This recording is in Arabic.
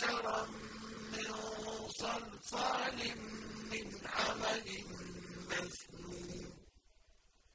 بَشَرًا مِّن صَلْصَالٍ